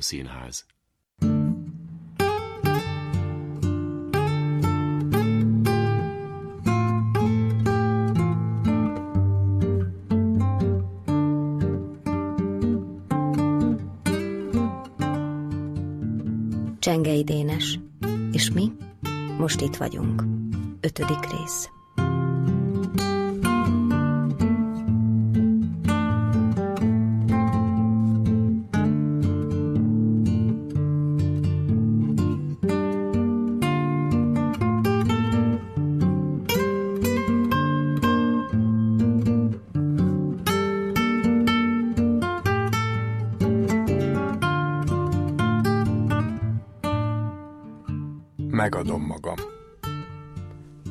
Színház. Csengei Dénes. És mi? Most itt vagyunk. Ötödik rész. Megadom magam.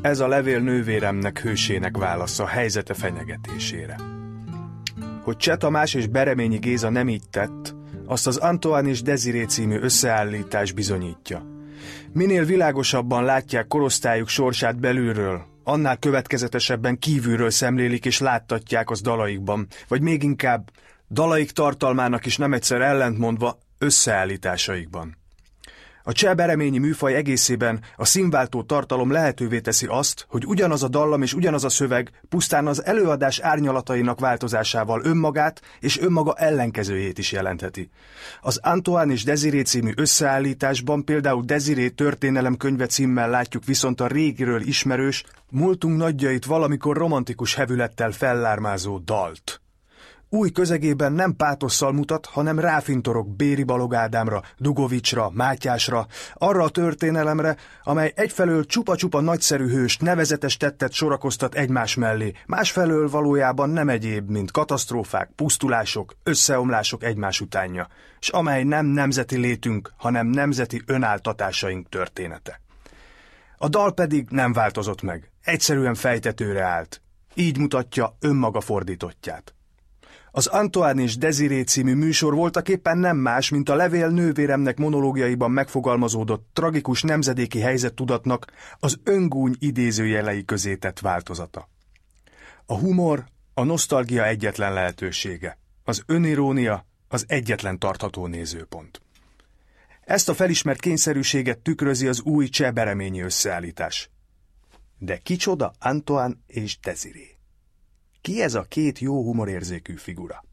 Ez a levél nővéremnek hősének válasza helyzete fenyegetésére. Hogy Cseh Tamás és Bereményi Géza nem így tett, azt az Antoine és Desiré című összeállítás bizonyítja. Minél világosabban látják korosztályuk sorsát belülről, annál következetesebben kívülről szemlélik és láttatják az dalaikban, vagy még inkább dalaik tartalmának is nem egyszer ellentmondva összeállításaikban. A cseh műfaj egészében a színváltó tartalom lehetővé teszi azt, hogy ugyanaz a dallam és ugyanaz a szöveg pusztán az előadás árnyalatainak változásával önmagát és önmaga ellenkezőjét is jelentheti. Az Antoine és Desiré című összeállításban például Desiré történelem könyve címmel látjuk viszont a régiről ismerős, múltunk nagyjait valamikor romantikus hevülettel fellármázó dalt új közegében nem pátosszal mutat, hanem ráfintorok Béri Balog Dugovicsra, Mátyásra, arra a történelemre, amely egyfelől csupa-csupa nagyszerű hős, nevezetes tettet sorakoztat egymás mellé, másfelől valójában nem egyéb, mint katasztrófák, pusztulások, összeomlások egymás utánja, és amely nem nemzeti létünk, hanem nemzeti önáltatásaink története. A dal pedig nem változott meg, egyszerűen fejtetőre állt. Így mutatja önmaga fordítottját. Az Antoine és Desiré című műsor voltak éppen nem más, mint a levél nővéremnek monológiaiban megfogalmazódott tragikus nemzedéki helyzettudatnak az öngúny idézőjelei közé tett változata. A humor a nosztalgia egyetlen lehetősége, az önirónia az egyetlen tartható nézőpont. Ezt a felismert kényszerűséget tükrözi az új cseh bereményi összeállítás. De kicsoda Antoine és Desiré? Ki ez a két jó humorérzékű figura?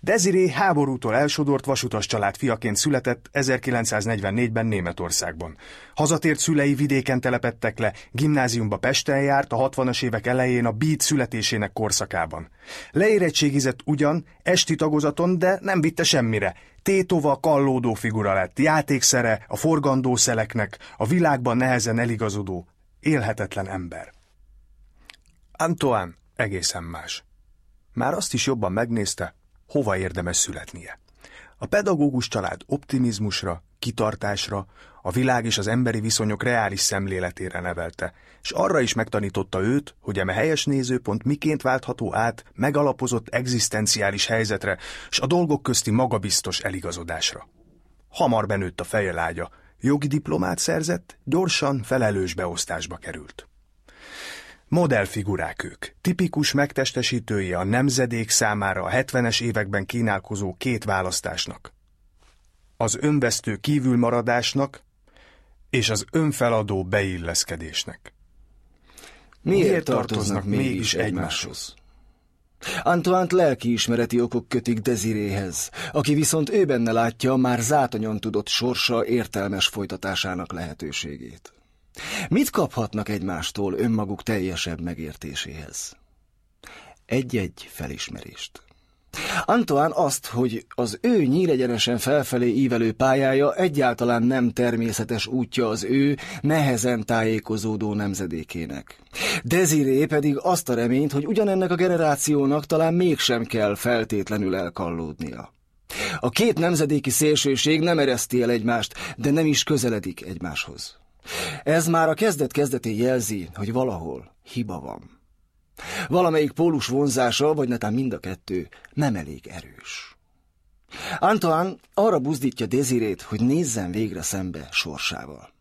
Desiré háborútól elsodort vasutas család fiaként született 1944-ben Németországban. Hazatért szülei vidéken telepettek le, gimnáziumba Pesten járt a 60-as évek elején a Beat születésének korszakában. Leérettségizett ugyan, esti tagozaton, de nem vitte semmire. Tétova, kallódó figura lett, játékszere a forgandó szeleknek, a világban nehezen eligazodó, élhetetlen ember. Antoine egészen más. Már azt is jobban megnézte, hova érdemes születnie. A pedagógus család optimizmusra, kitartásra, a világ és az emberi viszonyok reális szemléletére nevelte, és arra is megtanította őt, hogy eme helyes nézőpont miként váltható át megalapozott egzisztenciális helyzetre, s a dolgok közti magabiztos eligazodásra. Hamar benőtt a feje lágya, jogi diplomát szerzett, gyorsan felelős beosztásba került. Modellfigurák ők, tipikus megtestesítői a nemzedék számára a 70-es években kínálkozó két választásnak. Az önvesztő kívülmaradásnak és az önfeladó beilleszkedésnek. Miért, Miért tartoznak mégis egymáshoz? Antoine lelkiismereti okok kötik Desiréhez, aki viszont ő benne látja már zátonyon tudott sorsa értelmes folytatásának lehetőségét. Mit kaphatnak egymástól önmaguk teljesebb megértéséhez? Egy-egy felismerést. Antoine azt, hogy az ő nyíregyenesen felfelé ívelő pályája egyáltalán nem természetes útja az ő nehezen tájékozódó nemzedékének. Desiré pedig azt a reményt, hogy ugyanennek a generációnak talán mégsem kell feltétlenül elkallódnia. A két nemzedéki szélsőség nem ereszti el egymást, de nem is közeledik egymáshoz. Ez már a kezdet kezdetén jelzi, hogy valahol hiba van. Valamelyik pólus vonzása, vagy netán mind a kettő, nem elég erős. Antoine arra buzdítja Dezirét, hogy nézzen végre szembe sorsával.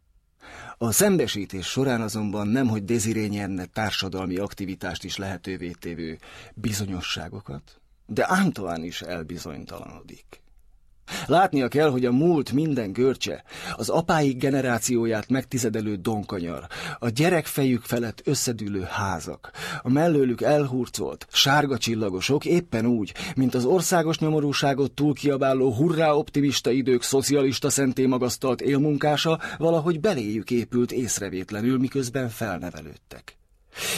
A szembesítés során azonban nem, hogy Deziré nyerne társadalmi aktivitást is lehetővé tévő bizonyosságokat, de Antoine is elbizonytalanodik. Látnia kell, hogy a múlt minden görcse, az apáik generációját megtizedelő donkanyar, a gyerekfejük felett összedülő házak, a mellőlük elhurcolt, sárga csillagosok éppen úgy, mint az országos nyomorúságot túlkiabáló hurrá optimista idők szocialista szenté magasztalt élmunkása valahogy beléjük épült észrevétlenül, miközben felnevelődtek.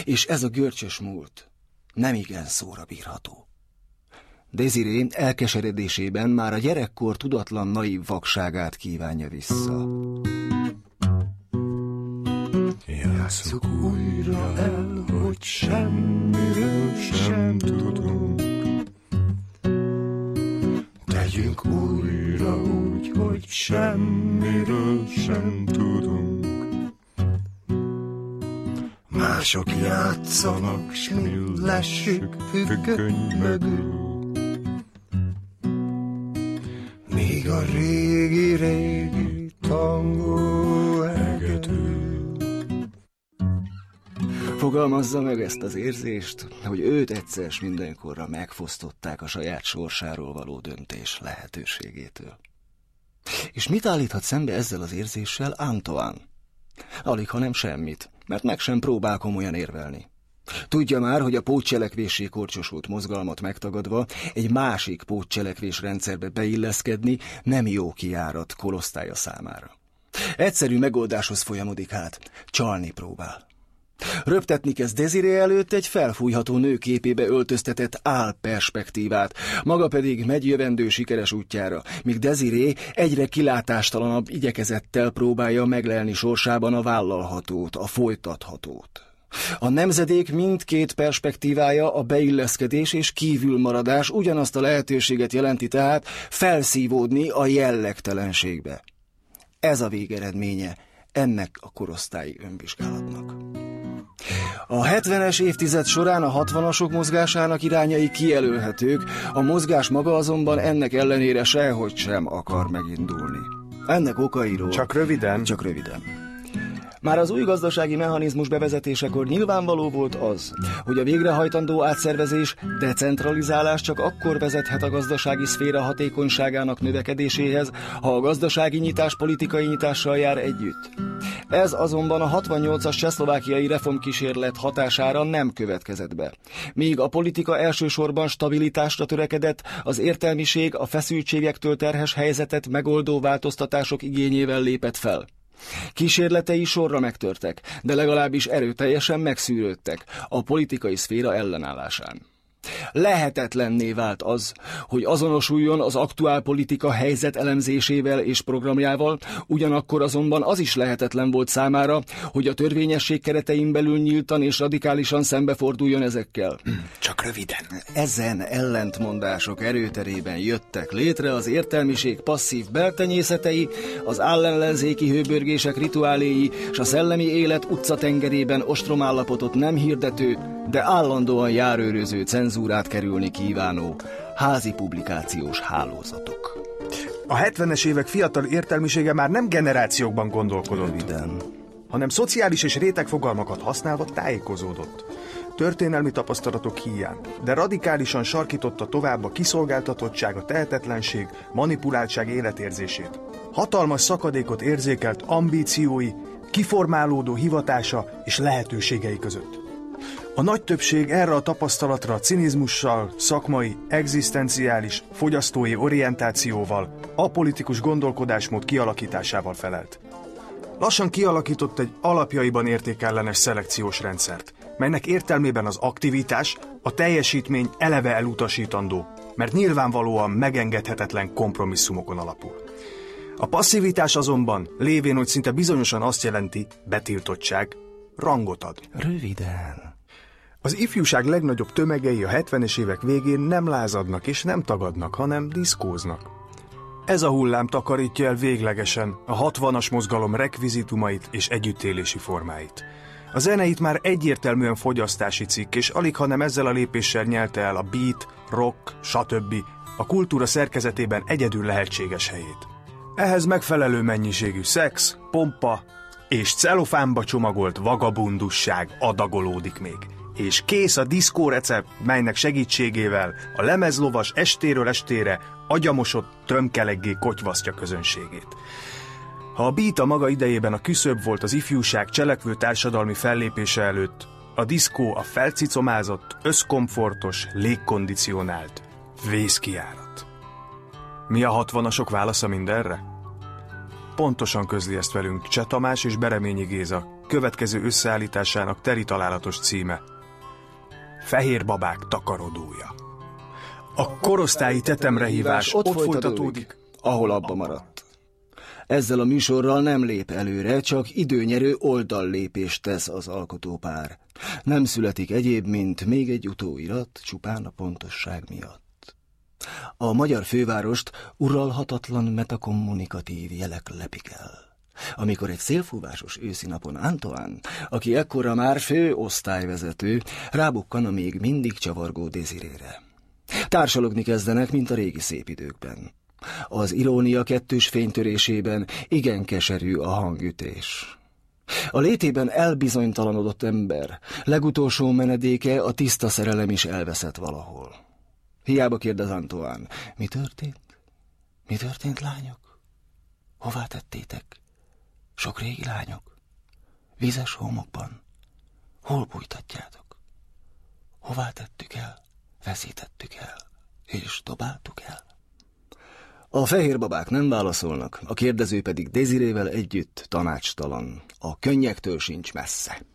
És ez a görcsös múlt nem igen szóra bírható. Desiré elkeseredésében már a gyerekkor tudatlan naív vakságát kívánja vissza. Játsszuk újra el, hogy semmiről sem tudunk. Tegyünk újra úgy, hogy semmiről sem tudunk. Mások játszanak, s mi lessük függöny mögül. A régi-régi tangó egető. Fogalmazza meg ezt az érzést, hogy őt egyszer mindenkorra megfosztották a saját sorsáról való döntés lehetőségétől. És mit állíthat szembe ezzel az érzéssel Antoine? Alig, ha nem semmit, mert meg sem próbál komolyan érvelni. Tudja már, hogy a pótcselekvési korcsosult mozgalmat megtagadva egy másik pótcselekvés rendszerbe beilleszkedni nem jó kiárat kolosztálya számára. Egyszerű megoldáshoz folyamodik hát, csalni próbál. Röptetni kezd Desiré előtt egy felfújható nő képébe öltöztetett álperspektívát, maga pedig megy jövendő sikeres útjára, míg Desiré egyre kilátástalanabb igyekezettel próbálja meglelni sorsában a vállalhatót, a folytathatót. A nemzedék mindkét perspektívája a beilleszkedés és kívülmaradás ugyanazt a lehetőséget jelenti tehát felszívódni a jellegtelenségbe. Ez a végeredménye ennek a korosztályi önvizsgálatnak. A 70-es évtized során a 60-asok mozgásának irányai kijelölhetők, a mozgás maga azonban ennek ellenére sehogy sem akar megindulni. Ennek okairól... Csak röviden. Csak röviden. Már az új gazdasági mechanizmus bevezetésekor nyilvánvaló volt az, hogy a végrehajtandó átszervezés, decentralizálás csak akkor vezethet a gazdasági szféra hatékonyságának növekedéséhez, ha a gazdasági nyitás politikai nyitással jár együtt. Ez azonban a 68-as csehszlovákiai reformkísérlet hatására nem következett be. Míg a politika elsősorban stabilitásra törekedett, az értelmiség a feszültségektől terhes helyzetet megoldó változtatások igényével lépett fel. Kísérletei sorra megtörtek, de legalábbis erőteljesen megszűrődtek a politikai szféra ellenállásán. Lehetetlenné vált az, hogy azonosuljon az aktuál politika helyzet elemzésével és programjával, ugyanakkor azonban az is lehetetlen volt számára, hogy a törvényesség keretein belül nyíltan és radikálisan szembeforduljon ezekkel. Csak röviden. Ezen ellentmondások erőterében jöttek létre az értelmiség passzív beltenyészetei, az állellenzéki hőbörgések rituáléi és a szellemi élet utcatengerében ostromállapotot nem hirdető, de állandóan járőröző cenzúrát kerülni kívánó házi publikációs hálózatok. A 70-es évek fiatal értelmisége már nem generációkban gondolkodott, Röviden. hanem szociális és rétegfogalmakat használva tájékozódott. Történelmi tapasztalatok hiány, de radikálisan sarkította tovább a kiszolgáltatottság, a tehetetlenség, manipuláltság életérzését. Hatalmas szakadékot érzékelt ambíciói, kiformálódó hivatása és lehetőségei között. A nagy többség erre a tapasztalatra a cinizmussal, szakmai, egzisztenciális, fogyasztói orientációval, apolitikus gondolkodásmód kialakításával felelt. Lassan kialakított egy alapjaiban értékellenes szelekciós rendszert, melynek értelmében az aktivitás, a teljesítmény eleve elutasítandó, mert nyilvánvalóan megengedhetetlen kompromisszumokon alapul. A passzivitás azonban, lévén, hogy szinte bizonyosan azt jelenti, betiltottság, rangot ad. Röviden. Az ifjúság legnagyobb tömegei a 70-es évek végén nem lázadnak és nem tagadnak, hanem diszkóznak. Ez a hullám takarítja el véglegesen a 60-as mozgalom rekvizitumait és együttélési formáit. A zeneit már egyértelműen fogyasztási cikk, és alig hanem ezzel a lépéssel nyelte el a beat, rock, stb. a kultúra szerkezetében egyedül lehetséges helyét. Ehhez megfelelő mennyiségű szex, pompa és celofánba csomagolt vagabundusság adagolódik még. És kész a diszkó recept, melynek segítségével a lemezlovas estéről estére agyamosott trömkeleggé kotyvasztja közönségét. Ha a beat a maga idejében a küszöbb volt az ifjúság cselekvő társadalmi fellépése előtt, a diszkó a felcicomázott, összkomfortos, légkondicionált vészkiárat. Mi a hatvanasok válasza mindenre? Pontosan közli ezt velünk Cseh Tamás és Bereményi Géza következő összeállításának teri találatos címe. Fehér babák takarodója. A korosztályi tetemrehívás ott, ott folytatódik, ahol abba maradt. Ezzel a műsorral nem lép előre, csak időnyerő oldallépést tesz az alkotópár. Nem születik egyéb, mint még egy utóirat, csupán a pontosság miatt. A magyar fővárost uralhatatlan metakommunikatív jelek lepik el. Amikor egy szélfúvásos őszi napon Antoine, aki ekkora már fő osztályvezető, rábukkan a még mindig csavargó Dezirére. Társalogni kezdenek, mint a régi szép időkben. Az irónia kettős fénytörésében igen keserű a hangütés. A létében elbizonytalanodott ember, legutolsó menedéke a tiszta szerelem is elveszett valahol. Hiába kérdez Antoine, mi történt? Mi történt, lányok? Hová tettétek? Sok régi lányok? Vizes homokban? Hol bújtatjátok? Hová tettük el? Veszítettük el? És dobáltuk el? A fehér babák nem válaszolnak, a kérdező pedig Dezirével együtt tanácstalan. A könnyektől sincs messze.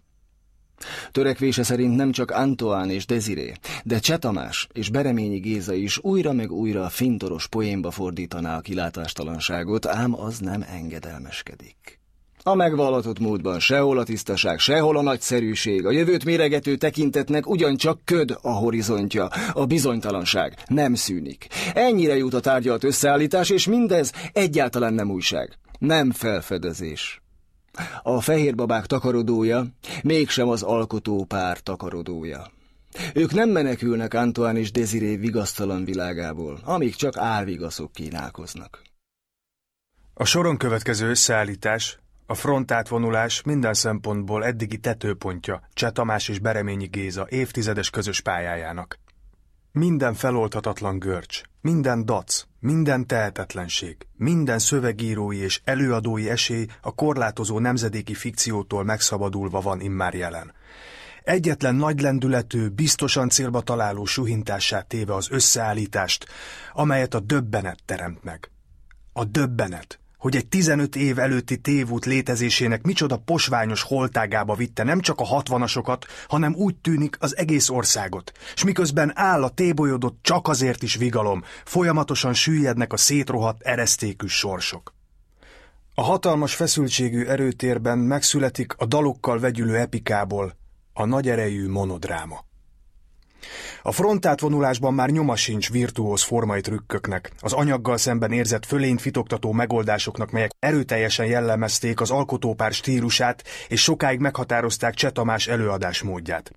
Törekvése szerint nem csak Antoine és Desiré, de Csetamás és Bereményi Géza is újra meg újra fintoros poénba fordítaná a kilátástalanságot, ám az nem engedelmeskedik. A megvallatott módban sehol a tisztaság, sehol a nagyszerűség, a jövőt méregető tekintetnek ugyancsak köd a horizontja, a bizonytalanság nem szűnik. Ennyire jut a tárgyalt összeállítás, és mindez egyáltalán nem újság, nem felfedezés. A fehér babák takarodója, mégsem az alkotó pár takarodója. Ők nem menekülnek Antoine és Desiré vigasztalan világából, amíg csak álvigaszok kínálkoznak. A soron következő összeállítás a frontátvonulás minden szempontból eddigi tetőpontja Cseh Tamás és Bereményi Géza évtizedes közös pályájának. Minden felolthatatlan görcs, minden dac, minden tehetetlenség, minden szövegírói és előadói esély a korlátozó nemzedéki fikciótól megszabadulva van immár jelen. Egyetlen nagy lendületű, biztosan célba találó suhintássá téve az összeállítást, amelyet a döbbenet teremt meg. A döbbenet, hogy egy 15 év előtti tévút létezésének micsoda posványos holtágába vitte nem csak a hatvanasokat, hanem úgy tűnik az egész országot, s miközben áll a tébolyodott csak azért is vigalom, folyamatosan süllyednek a szétrohadt eresztékű sorsok. A hatalmas feszültségű erőtérben megszületik a dalokkal vegyülő epikából a nagy erejű monodráma. A frontátvonulásban már nyoma sincs virtuóz formai trükköknek, az anyaggal szemben érzett fölényt fitoktató megoldásoknak, melyek erőteljesen jellemezték az alkotópár stílusát, és sokáig meghatározták Csetamás előadás módját.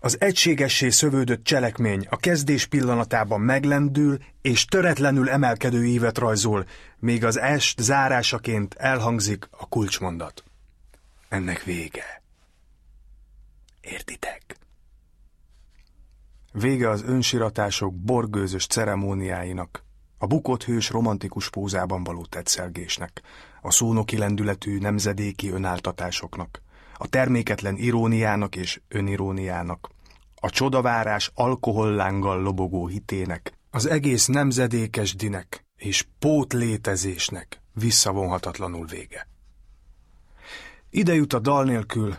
Az egységessé szövődött cselekmény a kezdés pillanatában meglendül és töretlenül emelkedő ívet rajzol, míg az est zárásaként elhangzik a kulcsmondat. Ennek vége. Értitek? Vége az önsiratások borgőzös ceremóniáinak, a bukott hős romantikus pózában való tetszelgésnek, a szónoki lendületű nemzedéki önáltatásoknak, a terméketlen iróniának és öniróniának, a csodavárás alkohollánggal lobogó hitének, az egész nemzedékes dinek és pótlétezésnek visszavonhatatlanul vége. Ide jut a dal nélkül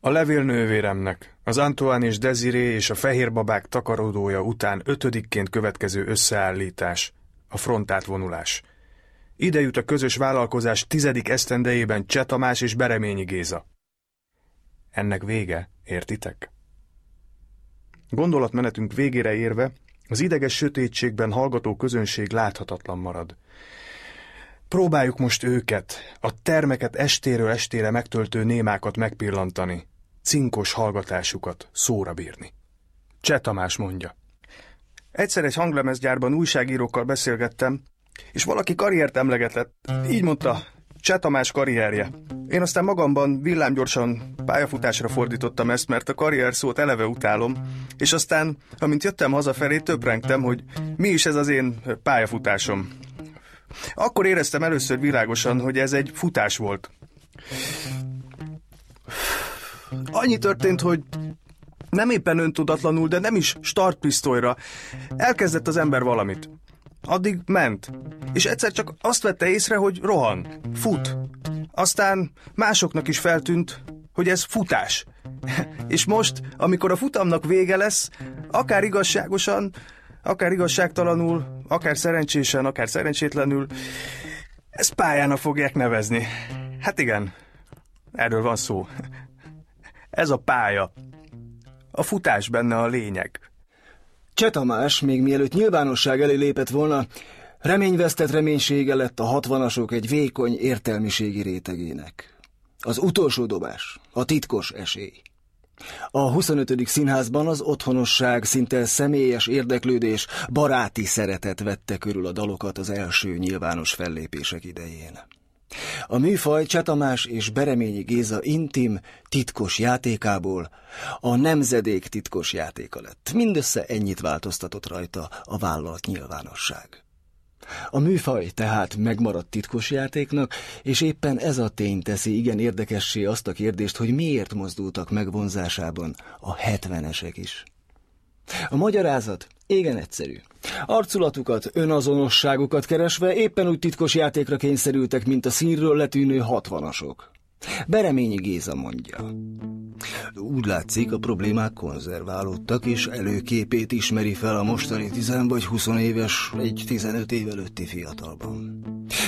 a levélnővéremnek, az Antoine és Desiré és a fehér babák takarodója után ötödikként következő összeállítás, a frontátvonulás. Ide jut a közös vállalkozás tizedik esztendejében Cseh Tamás és Bereményi Géza. Ennek vége, értitek? Gondolatmenetünk végére érve, az ideges sötétségben hallgató közönség láthatatlan marad. Próbáljuk most őket, a termeket estéről estére megtöltő némákat megpillantani, cinkos hallgatásukat szóra bírni. Cseh Tamás mondja. Egyszer egy hanglemezgyárban újságírókkal beszélgettem, és valaki karriert emlegetett. Így mondta, Cseh Tamás karrierje. Én aztán magamban villámgyorsan pályafutásra fordítottam ezt, mert a karrier szót eleve utálom, és aztán, amint jöttem hazafelé, töprengtem, hogy mi is ez az én pályafutásom. Akkor éreztem először világosan, hogy ez egy futás volt. Annyi történt, hogy nem éppen öntudatlanul, de nem is startpisztolyra. Elkezdett az ember valamit. Addig ment. És egyszer csak azt vette észre, hogy rohan, fut. Aztán másoknak is feltűnt, hogy ez futás. És most, amikor a futamnak vége lesz, akár igazságosan, akár igazságtalanul, akár szerencsésen, akár szerencsétlenül, ezt pályának fogják nevezni. Hát igen, erről van szó. Ez a pálya. A futás benne a lényeg. Cseh Tamás, még mielőtt nyilvánosság elé lépett volna, reményvesztett reménysége lett a hatvanasok egy vékony értelmiségi rétegének. Az utolsó dobás, a titkos esély. A 25. színházban az otthonosság, szinte személyes érdeklődés, baráti szeretet vette körül a dalokat az első nyilvános fellépések idején. A műfaj Csetamás és Bereményi Géza intim, titkos játékából a nemzedék titkos játéka lett. Mindössze ennyit változtatott rajta a vállalt nyilvánosság. A műfaj tehát megmaradt titkos játéknak, és éppen ez a tény teszi igen érdekessé azt a kérdést, hogy miért mozdultak megvonzásában a hetvenesek is. A magyarázat igen egyszerű. Arculatukat, önazonosságukat keresve éppen úgy titkos játékra kényszerültek, mint a színről letűnő hatvanasok. Bereményi Géza mondja. Úgy látszik, a problémák konzerválódtak, és előképét ismeri fel a mostani tizen vagy huszon éves, egy tizenöt év előtti fiatalban.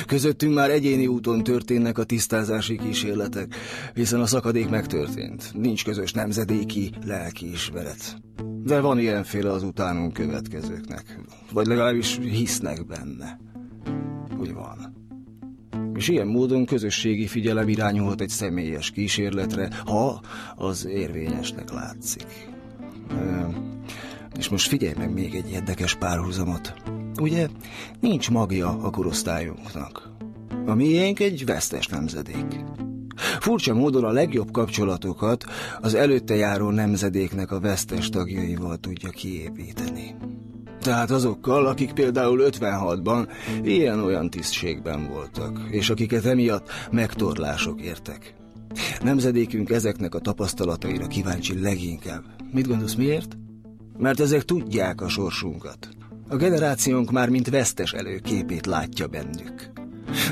Közöttünk már egyéni úton történnek a tisztázási kísérletek, hiszen a szakadék megtörtént. Nincs közös nemzedéki lelkiismeret. De van ilyenféle az utánunk következőknek, vagy legalábbis hisznek benne, hogy van. És ilyen módon közösségi figyelem irányulhat egy személyes kísérletre, ha az érvényesnek látszik. És most figyelj meg még egy érdekes párhuzamot. Ugye, nincs magja a korosztályunknak. A miénk egy vesztes nemzedék. Furcsa módon a legjobb kapcsolatokat az előtte járó nemzedéknek a vesztes tagjaival tudja kiépíteni. Tehát azokkal, akik például 56-ban ilyen-olyan tisztségben voltak, és akiket emiatt megtorlások értek. Nemzedékünk ezeknek a tapasztalataira kíváncsi leginkább. Mit gondolsz miért? Mert ezek tudják a sorsunkat. A generációnk már mint vesztes előképét látja bennük.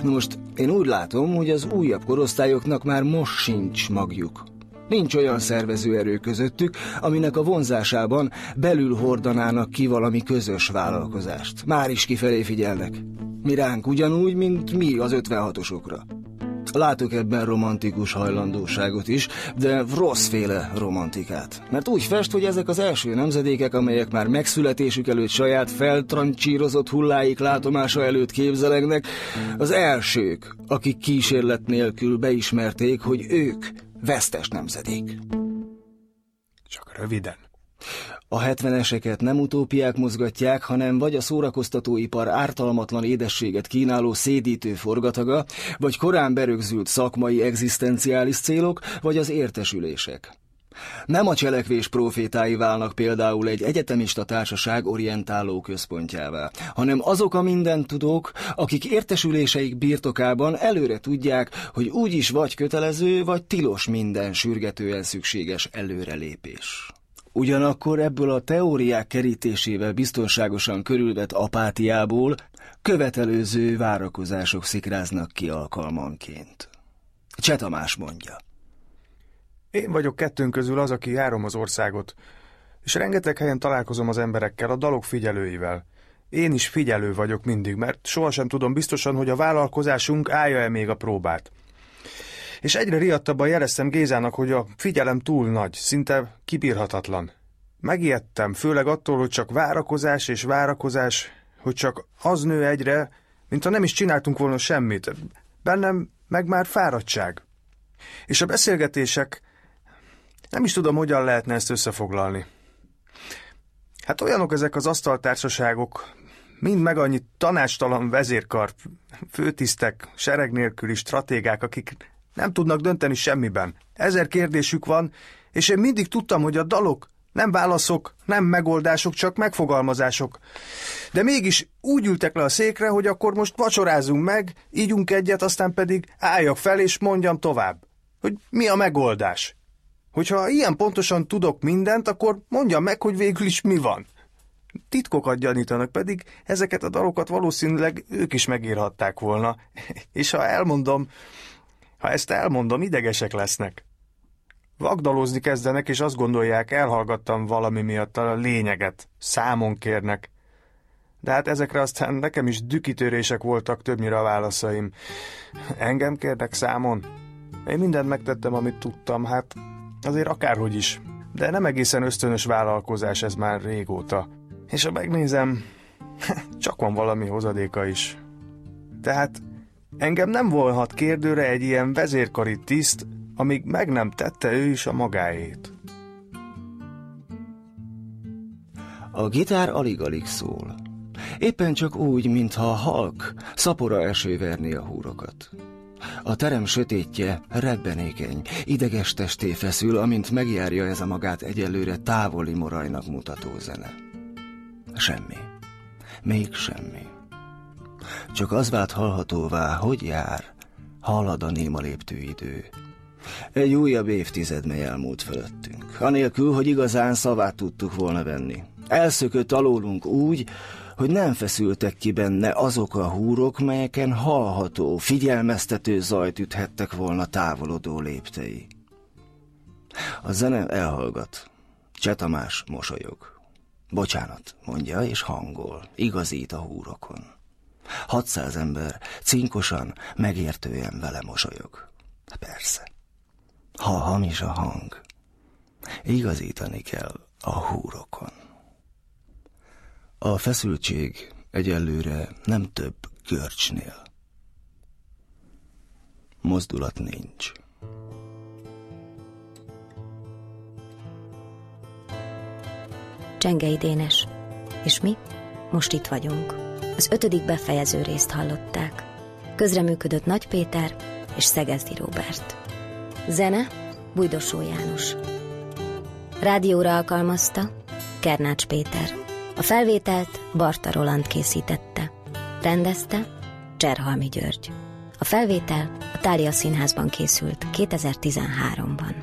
Na most én úgy látom, hogy az újabb korosztályoknak már most sincs magjuk. Nincs olyan szervező erő közöttük, aminek a vonzásában belül hordanának ki valami közös vállalkozást. Már is kifelé figyelnek. Mi ránk ugyanúgy, mint mi az 56-osokra. Látok ebben romantikus hajlandóságot is, de rosszféle romantikát. Mert úgy fest, hogy ezek az első nemzedékek, amelyek már megszületésük előtt saját feltrancsírozott hulláik látomása előtt képzelegnek, az elsők, akik kísérlet nélkül beismerték, hogy ők vesztes nemzedék. Csak röviden. A hetveneseket nem utópiák mozgatják, hanem vagy a szórakoztatóipar ártalmatlan édességet kínáló szédítő forgataga, vagy korán berögzült szakmai egzisztenciális célok, vagy az értesülések. Nem a cselekvés profétái válnak például egy egyetemista társaság orientáló központjává, hanem azok a mindentudók, akik értesüléseik birtokában előre tudják, hogy úgyis vagy kötelező, vagy tilos minden sürgetően szükséges előrelépés. Ugyanakkor ebből a teóriák kerítésével biztonságosan körülvett apátiából követelőző várakozások szikráznak ki alkalmanként. Csetamás mondja. Én vagyok kettőnk közül az, aki járom az országot, és rengeteg helyen találkozom az emberekkel, a dalok figyelőivel. Én is figyelő vagyok mindig, mert sohasem tudom biztosan, hogy a vállalkozásunk állja-e még a próbát. És egyre riadtabban jeleztem Gézának, hogy a figyelem túl nagy, szinte kibírhatatlan. Megijedtem, főleg attól, hogy csak várakozás és várakozás, hogy csak az nő egyre, mint ha nem is csináltunk volna semmit. Bennem meg már fáradtság. És a beszélgetések nem is tudom, hogyan lehetne ezt összefoglalni. Hát olyanok ezek az asztaltársaságok, mind meg annyi tanástalan vezérkar, főtisztek, sereg nélküli stratégák, akik nem tudnak dönteni semmiben. Ezer kérdésük van, és én mindig tudtam, hogy a dalok nem válaszok, nem megoldások, csak megfogalmazások. De mégis úgy ültek le a székre, hogy akkor most vacsorázunk meg, ígyunk egyet, aztán pedig álljak fel és mondjam tovább, hogy mi a megoldás. Hogyha ilyen pontosan tudok mindent, akkor mondjam meg, hogy végül is mi van. Titkokat gyanítanak, pedig ezeket a dalokat valószínűleg ők is megírhatták volna. És ha elmondom, ha ezt elmondom, idegesek lesznek. Vagdalózni kezdenek, és azt gondolják, elhallgattam valami miatt a lényeget. Számon kérnek. De hát ezekre aztán nekem is dükitörések voltak többnyire a válaszaim. Engem kérnek számon? Én mindent megtettem, amit tudtam, hát azért akárhogy is. De nem egészen ösztönös vállalkozás ez már régóta. És ha megnézem, csak van valami hozadéka is. Tehát engem nem volhat kérdőre egy ilyen vezérkari tiszt, amíg meg nem tette ő is a magáét. A gitár alig-alig szól. Éppen csak úgy, mintha halk szapora eső verné a húrokat. A terem sötétje rebbenékeny, ideges testé feszül, amint megjárja ez a magát egyelőre távoli morajnak mutató zene. Semmi. Még semmi. Csak az vált hallhatóvá, hogy jár, halad a néma léptőidő. Egy újabb évtized mely elmúlt fölöttünk, anélkül, hogy igazán szavát tudtuk volna venni. Elszökött alólunk úgy, hogy nem feszültek ki benne azok a húrok, melyeken hallható, figyelmeztető zajt üthettek volna távolodó léptei. A zene elhallgat. Csetamás mosolyog. Bocsánat, mondja, és hangol, igazít a húrokon. Hatszáz ember cinkosan, megértően vele mosolyog. Persze. Ha hamis a hang, igazítani kell a húrokon. A feszültség egyelőre nem több görcsnél. Mozdulat nincs. Csengei Dénes. És mi? Most itt vagyunk. Az ötödik befejező részt hallották. Közreműködött Nagy Péter és Szegezdi Róbert. Zene Bujdosó János. Rádióra alkalmazta Kernács Péter. A felvételt Barta Roland készítette. Rendezte Cserhalmi György. A felvétel a Tália Színházban készült 2013-ban.